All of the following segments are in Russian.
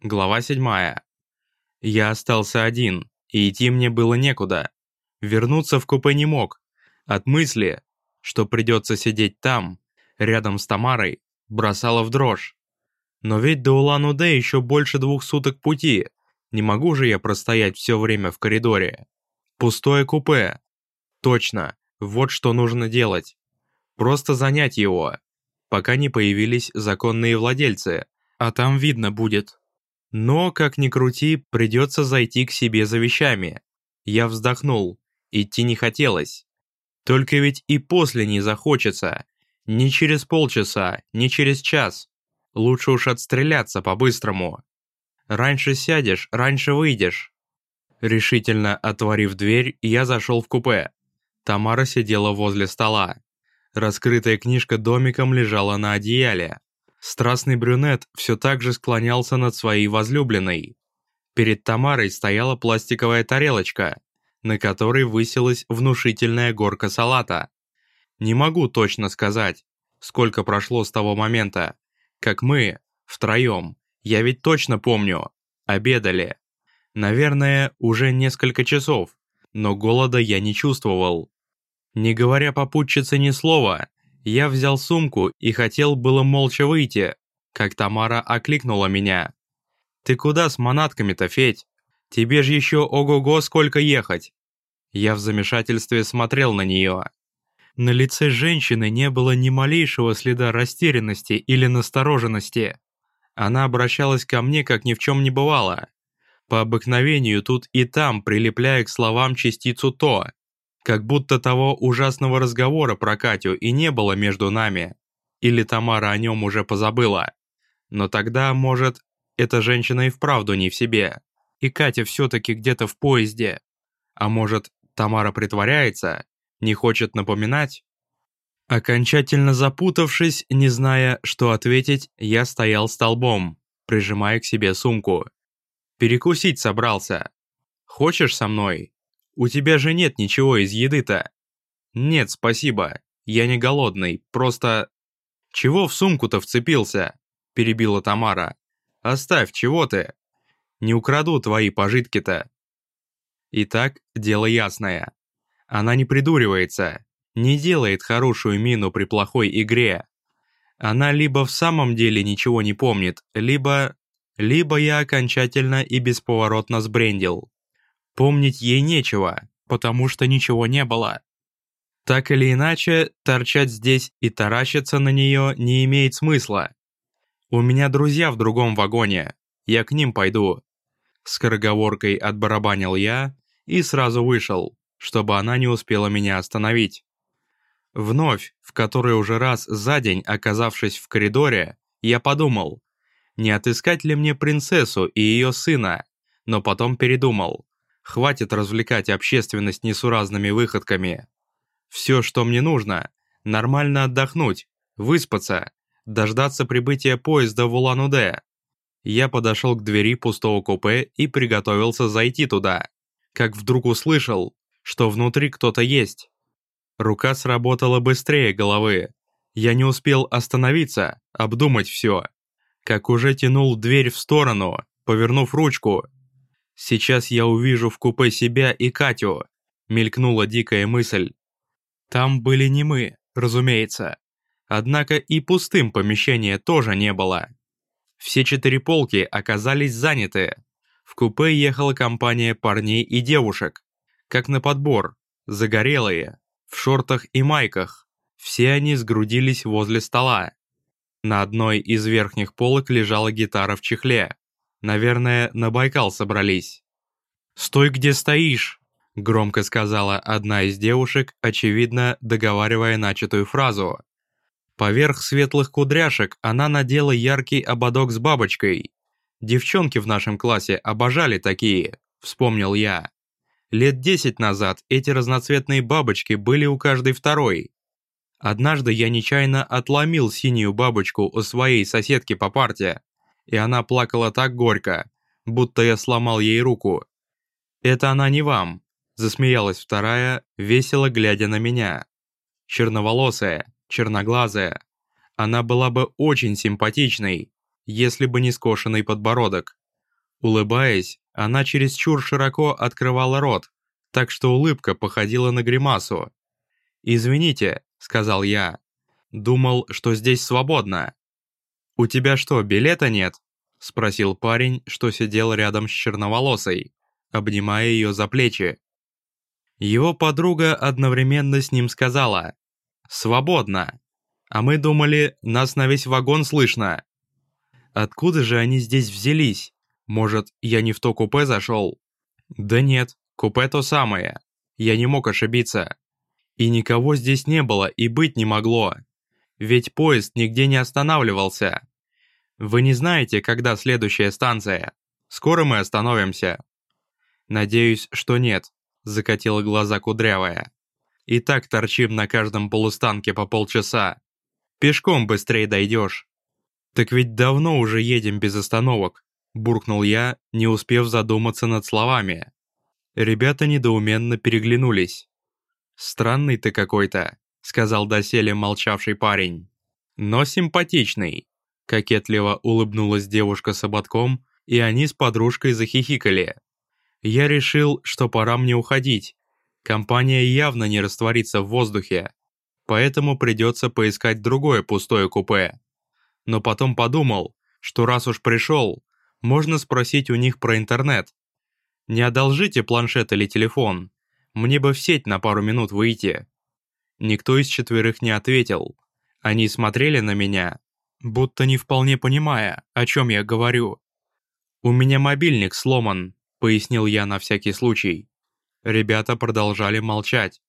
Глава 7. Я остался один, и идти мне было некуда. Вернуться в купе не мог. От мысли, что придется сидеть там, рядом с Тамарой, бросало в дрожь. Но ведь до Улан-Удэ еще больше двух суток пути. Не могу же я простоять все время в коридоре. Пустое купе. Точно, вот что нужно делать. Просто занять его, пока не появились законные владельцы, а там видно будет. Но, как ни крути, придется зайти к себе за вещами. Я вздохнул, идти не хотелось. Только ведь и после не захочется. Ни через полчаса, ни через час. Лучше уж отстреляться по-быстрому. Раньше сядешь, раньше выйдешь. Решительно отворив дверь, я зашел в купе. Тамара сидела возле стола. Раскрытая книжка домиком лежала на одеяле. Страстный брюнет все так же склонялся над своей возлюбленной. Перед Тамарой стояла пластиковая тарелочка, на которой высилась внушительная горка салата. Не могу точно сказать, сколько прошло с того момента, как мы, втроем, я ведь точно помню, обедали. Наверное, уже несколько часов, но голода я не чувствовал. Не говоря попутчице ни слова, я взял сумку и хотел было молча выйти, как Тамара окликнула меня. «Ты куда с манатками-то, Федь? Тебе же еще ого-го сколько ехать!» Я в замешательстве смотрел на нее. На лице женщины не было ни малейшего следа растерянности или настороженности. Она обращалась ко мне, как ни в чем не бывало. По обыкновению тут и там прилепляя к словам частицу «то», как будто того ужасного разговора про Катю и не было между нами. Или Тамара о нем уже позабыла. Но тогда, может, эта женщина и вправду не в себе. И Катя все-таки где-то в поезде. А может, Тамара притворяется, не хочет напоминать? Окончательно запутавшись, не зная, что ответить, я стоял столбом, прижимая к себе сумку. Перекусить собрался. Хочешь со мной? У тебя же нет ничего из еды-то». «Нет, спасибо. Я не голодный, просто...» «Чего в сумку-то вцепился?» – перебила Тамара. «Оставь, чего ты? Не украду твои пожитки-то». Итак, дело ясное. Она не придуривается, не делает хорошую мину при плохой игре. Она либо в самом деле ничего не помнит, либо... Либо я окончательно и бесповоротно сбрендил. Помнить ей нечего, потому что ничего не было. Так или иначе, торчать здесь и таращиться на нее не имеет смысла. У меня друзья в другом вагоне, я к ним пойду. Скороговоркой отбарабанил я и сразу вышел, чтобы она не успела меня остановить. Вновь, в который уже раз за день оказавшись в коридоре, я подумал, не отыскать ли мне принцессу и ее сына, но потом передумал. Хватит развлекать общественность несуразными выходками. Все, что мне нужно, нормально отдохнуть, выспаться, дождаться прибытия поезда в Улан-Удэ. Я подошел к двери пустого купе и приготовился зайти туда, как вдруг услышал, что внутри кто-то есть. Рука сработала быстрее головы. Я не успел остановиться, обдумать все. Как уже тянул дверь в сторону, повернув ручку, Сейчас я увижу в купе себя и Катю, мелькнула дикая мысль. Там были не мы, разумеется. Однако и пустым помещение тоже не было. Все четыре полки оказались заняты. В купе ехала компания парней и девушек. Как на подбор, загорелые, в шортах и майках. Все они сгрудились возле стола. На одной из верхних полок лежала гитара в чехле. Наверное, на Байкал собрались. «Стой, где стоишь!» — громко сказала одна из девушек, очевидно, договаривая начатую фразу. Поверх светлых кудряшек она надела яркий ободок с бабочкой. Девчонки в нашем классе обожали такие, вспомнил я. Лет десять назад эти разноцветные бабочки были у каждой второй. Однажды я нечаянно отломил синюю бабочку у своей соседки по парте и она плакала так горько, будто я сломал ей руку. «Это она не вам», — засмеялась вторая, весело глядя на меня. Черноволосая, черноглазая. Она была бы очень симпатичной, если бы не скошенный подбородок. Улыбаясь, она чересчур широко открывала рот, так что улыбка походила на гримасу. «Извините», — сказал я. «Думал, что здесь свободно». «У тебя что, билета нет?» — спросил парень, что сидел рядом с черноволосой, обнимая ее за плечи. Его подруга одновременно с ним сказала «Свободно!» А мы думали, нас на весь вагон слышно. Откуда же они здесь взялись? Может, я не в то купе зашел? Да нет, купе то самое. Я не мог ошибиться. И никого здесь не было и быть не могло. Ведь поезд нигде не останавливался. Вы не знаете, когда следующая станция? Скоро мы остановимся. Надеюсь, что нет, закатила глаза кудрявая. И так торчим на каждом полустанке по полчаса. Пешком быстрее дойдешь. Так ведь давно уже едем без остановок, буркнул я, не успев задуматься над словами. Ребята недоуменно переглянулись. «Странный ты какой-то», — сказал доселе молчавший парень. «Но симпатичный». Кокетливо улыбнулась девушка с ободком, и они с подружкой захихикали. Я решил, что пора мне уходить. Компания явно не растворится в воздухе, поэтому придется поискать другое пустое купе. Но потом подумал, что раз уж пришел, можно спросить у них про интернет. Не одолжите планшет или телефон, мне бы в сеть на пару минут выйти. Никто из четверых не ответил. Они смотрели на меня, будто не вполне понимая, о чем я говорю. «У меня мобильник сломан», — пояснил я на всякий случай. Ребята продолжали молчать.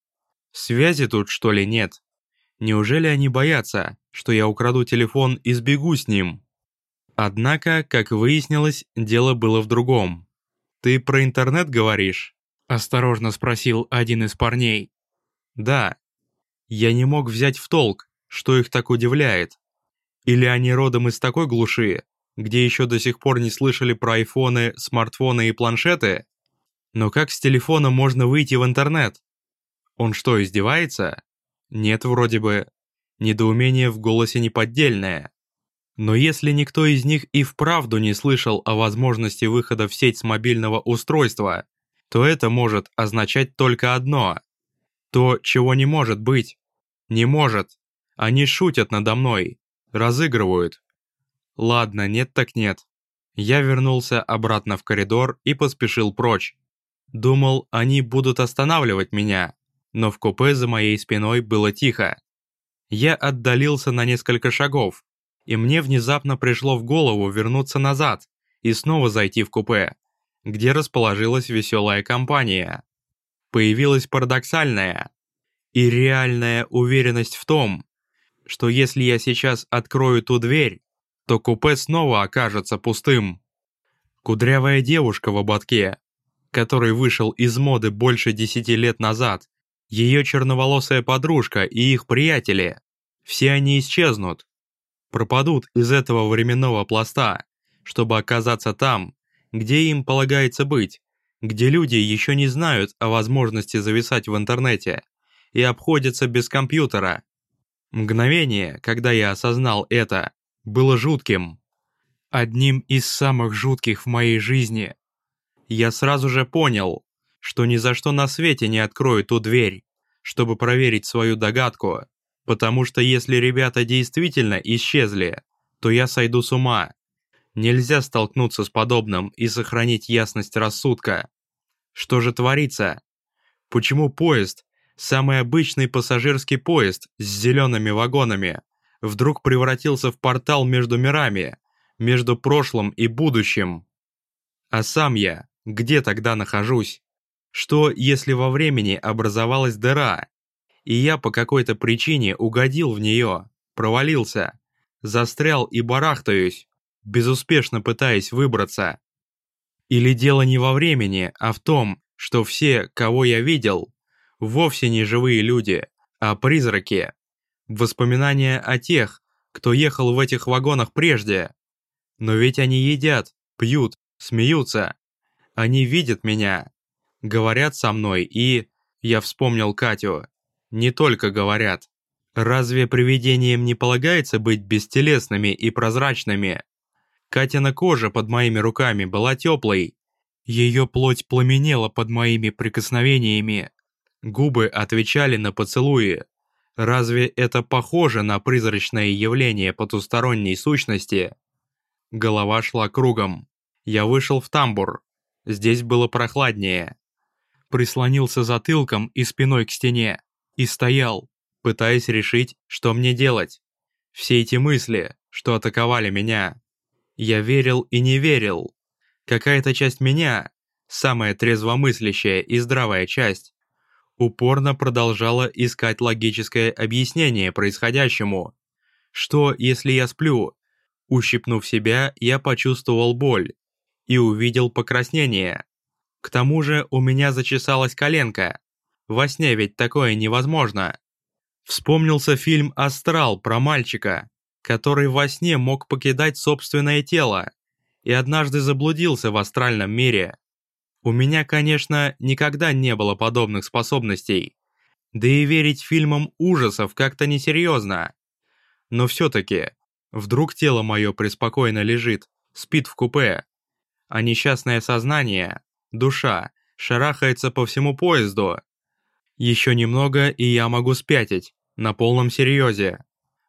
«Связи тут, что ли, нет? Неужели они боятся, что я украду телефон и сбегу с ним?» Однако, как выяснилось, дело было в другом. «Ты про интернет говоришь?» – осторожно спросил один из парней. «Да». Я не мог взять в толк, что их так удивляет. Или они родом из такой глуши, где еще до сих пор не слышали про айфоны, смартфоны и планшеты? Но как с телефона можно выйти в интернет? Он что, издевается? Нет, вроде бы. Недоумение в голосе неподдельное. Но если никто из них и вправду не слышал о возможности выхода в сеть с мобильного устройства, то это может означать только одно. То, чего не может быть. Не может. Они шутят надо мной. Разыгрывают. Ладно, нет так нет. Я вернулся обратно в коридор и поспешил прочь. Думал, они будут останавливать меня, но в купе за моей спиной было тихо. Я отдалился на несколько шагов, и мне внезапно пришло в голову вернуться назад и снова зайти в купе, где расположилась веселая компания. Появилась парадоксальная и реальная уверенность в том, что если я сейчас открою ту дверь, то купе снова окажется пустым. Кудрявая девушка в ободке, который вышел из моды больше десяти лет назад, ее черноволосая подружка и их приятели, все они исчезнут, пропадут из этого временного пласта, чтобы оказаться там, где им полагается быть, где люди еще не знают о возможности зависать в интернете и обходятся без компьютера. Мгновение, когда я осознал это, было жутким. Одним из самых жутких в моей жизни я сразу же понял, что ни за что на свете не открою ту дверь, чтобы проверить свою догадку, потому что если ребята действительно исчезли, то я сойду с ума. Нельзя столкнуться с подобным и сохранить ясность рассудка. Что же творится? Почему поезд, самый обычный пассажирский поезд с зелеными вагонами, вдруг превратился в портал между мирами, между прошлым и будущим? А сам я, где тогда нахожусь? Что, если во времени образовалась дыра, и я по какой-то причине угодил в нее, провалился, застрял и барахтаюсь, безуспешно пытаясь выбраться? Или дело не во времени, а в том, что все, кого я видел, вовсе не живые люди, а призраки. Воспоминания о тех, кто ехал в этих вагонах прежде. Но ведь они едят, пьют, смеются, они видят меня, говорят со мной и... Я вспомнил Катю. Не только говорят. Разве привидениям не полагается быть бестелесными и прозрачными? Катина кожа под моими руками была теплой. Ее плоть пламенела под моими прикосновениями. Губы отвечали на поцелуи. Разве это похоже на призрачное явление потусторонней сущности? Голова шла кругом. Я вышел в тамбур. Здесь было прохладнее. Прислонился затылком и спиной к стене. И стоял, пытаясь решить, что мне делать. Все эти мысли, что атаковали меня. Я верил и не верил. Какая-то часть меня, самая трезвомыслящая и здравая часть, упорно продолжала искать логическое объяснение происходящему. Что, если я сплю? Ущипнув себя, я почувствовал боль и увидел покраснение. К тому же у меня зачесалась коленка. Во сне ведь такое невозможно. Вспомнился фильм «Астрал» про мальчика, который во сне мог покидать собственное тело и однажды заблудился в астральном мире. У меня, конечно, никогда не было подобных способностей. Да и верить фильмам ужасов как-то несерьезно. Но все-таки, вдруг тело мое преспокойно лежит, спит в купе, а несчастное сознание, душа, шарахается по всему поезду. Еще немного, и я могу спятить, на полном серьезе.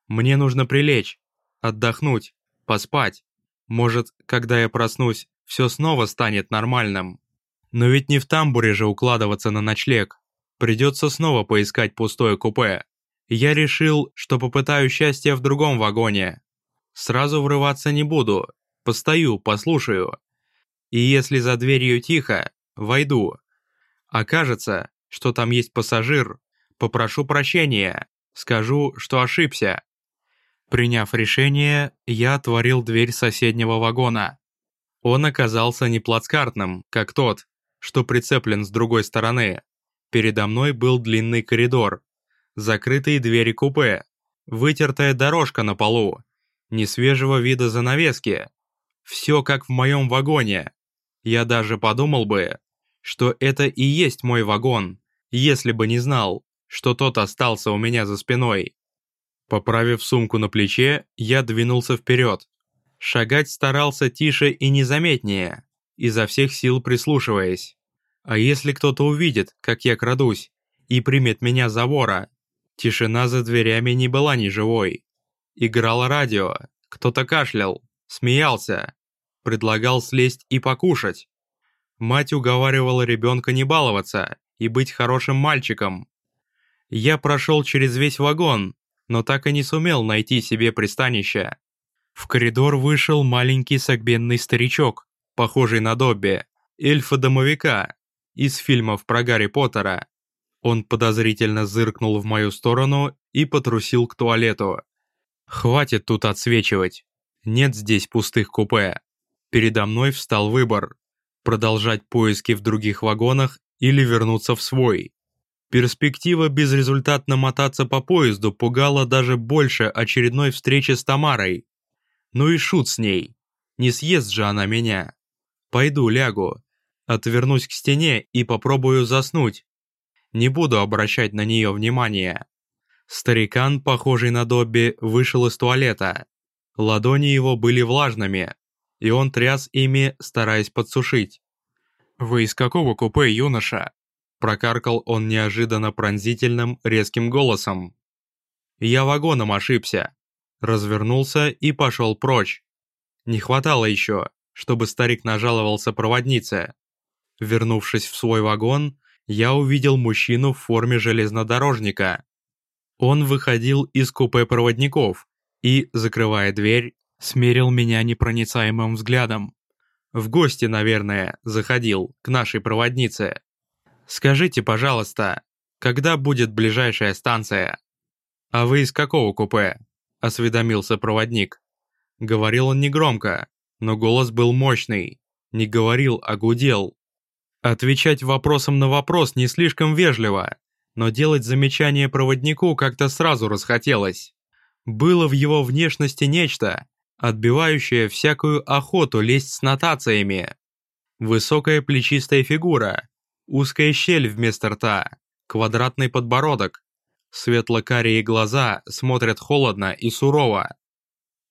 Мне нужно прилечь, отдохнуть, поспать. Может, когда я проснусь, все снова станет нормальным. Но ведь не в тамбуре же укладываться на ночлег. Придется снова поискать пустое купе. Я решил, что попытаю счастье в другом вагоне. Сразу врываться не буду. Постою, послушаю. И если за дверью тихо, войду. Окажется, что там есть пассажир, попрошу прощения, скажу, что ошибся. Приняв решение, я отворил дверь соседнего вагона. Он оказался не плацкартным, как тот, что прицеплен с другой стороны. Передо мной был длинный коридор, закрытые двери купе, вытертая дорожка на полу, несвежего вида занавески. Все как в моем вагоне, я даже подумал бы, что это и есть мой вагон, если бы не знал, что тот остался у меня за спиной. Поправив сумку на плече, я двинулся вперед. Шагать старался тише и незаметнее, изо всех сил прислушиваясь. А если кто-то увидит, как я крадусь, и примет меня за вора? Тишина за дверями не была ни живой. Играло радио, кто-то кашлял, смеялся, предлагал слезть и покушать. Мать уговаривала ребенка не баловаться и быть хорошим мальчиком. Я прошел через весь вагон, но так и не сумел найти себе пристанище. В коридор вышел маленький согбенный старичок, похожий на Добби, эльфа-домовика, из фильмов про Гарри Поттера. Он подозрительно зыркнул в мою сторону и потрусил к туалету. «Хватит тут отсвечивать. Нет здесь пустых купе. Передо мной встал выбор – продолжать поиски в других вагонах или вернуться в свой. Перспектива безрезультатно мотаться по поезду пугала даже больше очередной встречи с Тамарой. Ну и шут с ней. Не съест же она меня. Пойду лягу. Отвернусь к стене и попробую заснуть. Не буду обращать на нее внимания. Старикан, похожий на Добби, вышел из туалета. Ладони его были влажными, и он тряс ими, стараясь подсушить. «Вы из какого купе, юноша?» Прокаркал он неожиданно пронзительным, резким голосом. «Я вагоном ошибся». Развернулся и пошел прочь. Не хватало еще, чтобы старик нажаловался проводнице. Вернувшись в свой вагон, я увидел мужчину в форме железнодорожника. Он выходил из купе проводников и, закрывая дверь, смерил меня непроницаемым взглядом. В гости, наверное, заходил к нашей проводнице. Скажите, пожалуйста, когда будет ближайшая станция? А вы из какого купе? Осведомился проводник. Говорил он негромко, но голос был мощный. Не говорил, а гудел. Отвечать вопросом на вопрос не слишком вежливо, но делать замечание проводнику как-то сразу расхотелось. Было в его внешности нечто, отбивающая всякую охоту лезть с нотациями. Высокая плечистая фигура, узкая щель вместо рта, квадратный подбородок, светло-карие глаза смотрят холодно и сурово.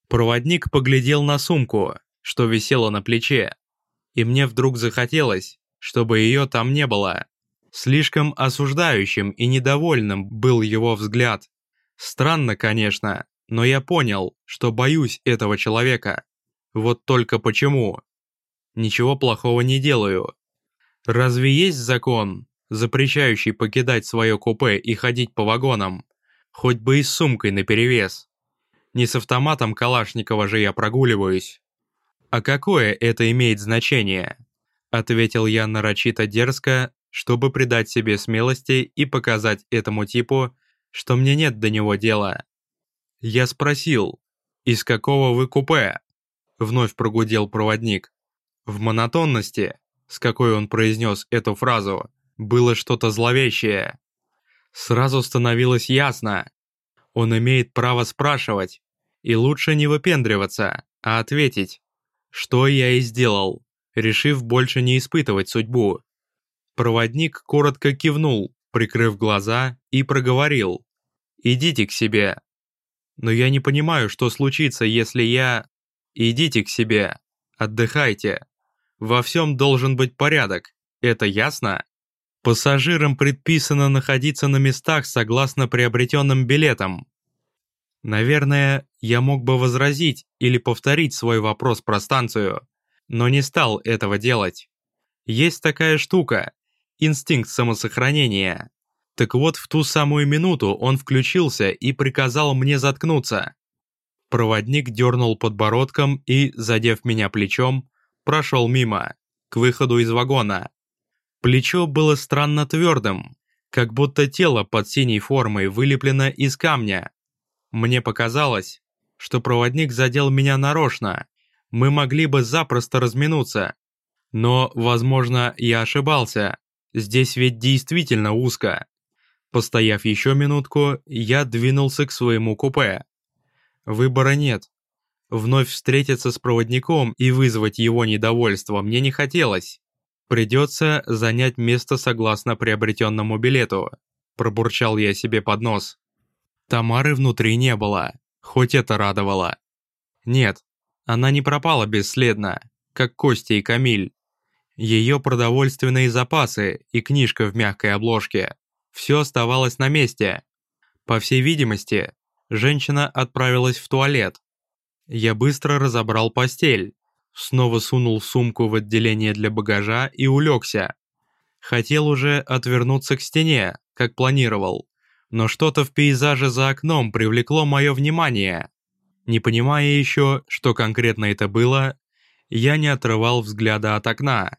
Проводник поглядел на сумку, что висела на плече. И мне вдруг захотелось, чтобы ее там не было. Слишком осуждающим и недовольным был его взгляд. Странно, конечно, но я понял, что боюсь этого человека. Вот только почему? Ничего плохого не делаю. Разве есть закон, запрещающий покидать свое купе и ходить по вагонам, хоть бы и с сумкой наперевес? Не с автоматом Калашникова же я прогуливаюсь. А какое это имеет значение? Ответил я нарочито дерзко, чтобы придать себе смелости и показать этому типу, что мне нет до него дела. Я спросил, из какого вы купе? Вновь прогудел проводник. В монотонности, с какой он произнес эту фразу, было что-то зловещее. Сразу становилось ясно. Он имеет право спрашивать, и лучше не выпендриваться, а ответить, что я и сделал, решив больше не испытывать судьбу. Проводник коротко кивнул, прикрыв глаза, и проговорил. «Идите к себе». «Но я не понимаю, что случится, если я...» «Идите к себе. Отдыхайте. Во всем должен быть порядок. Это ясно?» Пассажирам предписано находиться на местах согласно приобретенным билетам. Наверное, я мог бы возразить или повторить свой вопрос про станцию, но не стал этого делать. Есть такая штука – инстинкт самосохранения. Так вот, в ту самую минуту он включился и приказал мне заткнуться. Проводник дернул подбородком и, задев меня плечом, прошел мимо, к выходу из вагона. Плечо было странно твердым, как будто тело под синей формой вылеплено из камня. Мне показалось, что проводник задел меня нарочно, мы могли бы запросто разминуться. Но, возможно, я ошибался, здесь ведь действительно узко. Постояв еще минутку, я двинулся к своему купе. Выбора нет. Вновь встретиться с проводником и вызвать его недовольство мне не хотелось. Придется занять место согласно приобретенному билету. Пробурчал я себе под нос. Тамары внутри не было, хоть это радовало. Нет, она не пропала бесследно, как Костя и Камиль. Ее продовольственные запасы и книжка в мягкой обложке. Все оставалось на месте. По всей видимости, женщина отправилась в туалет. Я быстро разобрал постель, снова сунул сумку в отделение для багажа и улегся. Хотел уже отвернуться к стене, как планировал, но что-то в пейзаже за окном привлекло мое внимание. Не понимая еще, что конкретно это было, я не отрывал взгляда от окна.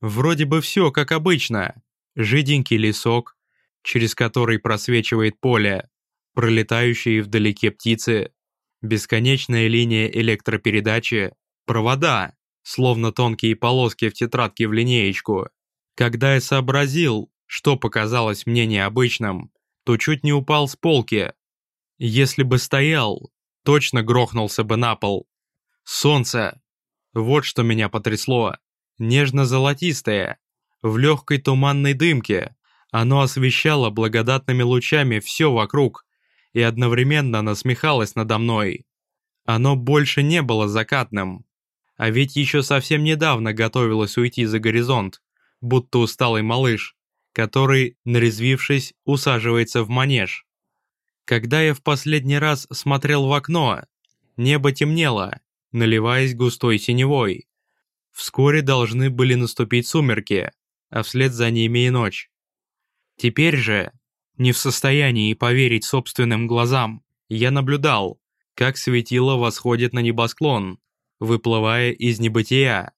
Вроде бы все как обычно. Жиденький лесок, через который просвечивает поле, пролетающие вдалеке птицы, бесконечная линия электропередачи, провода, словно тонкие полоски в тетрадке в линеечку. Когда я сообразил, что показалось мне необычным, то чуть не упал с полки. Если бы стоял, точно грохнулся бы на пол. Солнце. Вот что меня потрясло. Нежно-золотистое, в легкой туманной дымке. Оно освещало благодатными лучами все вокруг и одновременно насмехалось надо мной. Оно больше не было закатным, а ведь еще совсем недавно готовилась уйти за горизонт, будто усталый малыш, который, нарезвившись, усаживается в манеж. Когда я в последний раз смотрел в окно, небо темнело, наливаясь густой синевой. Вскоре должны были наступить сумерки, а вслед за ними и ночь. Теперь же, не в состоянии поверить собственным глазам, я наблюдал, как светило восходит на небосклон, выплывая из небытия.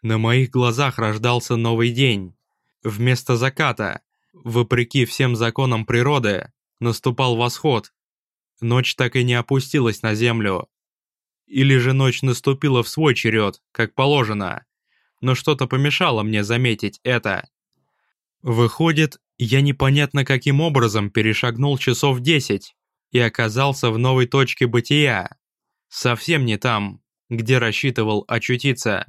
На моих глазах рождался новый день. Вместо заката, вопреки всем законам природы, наступал восход. Ночь так и не опустилась на землю. Или же ночь наступила в свой черед, как положено. Но что-то помешало мне заметить это. Выходит, я непонятно каким образом перешагнул часов десять и оказался в новой точке бытия. Совсем не там, где рассчитывал очутиться.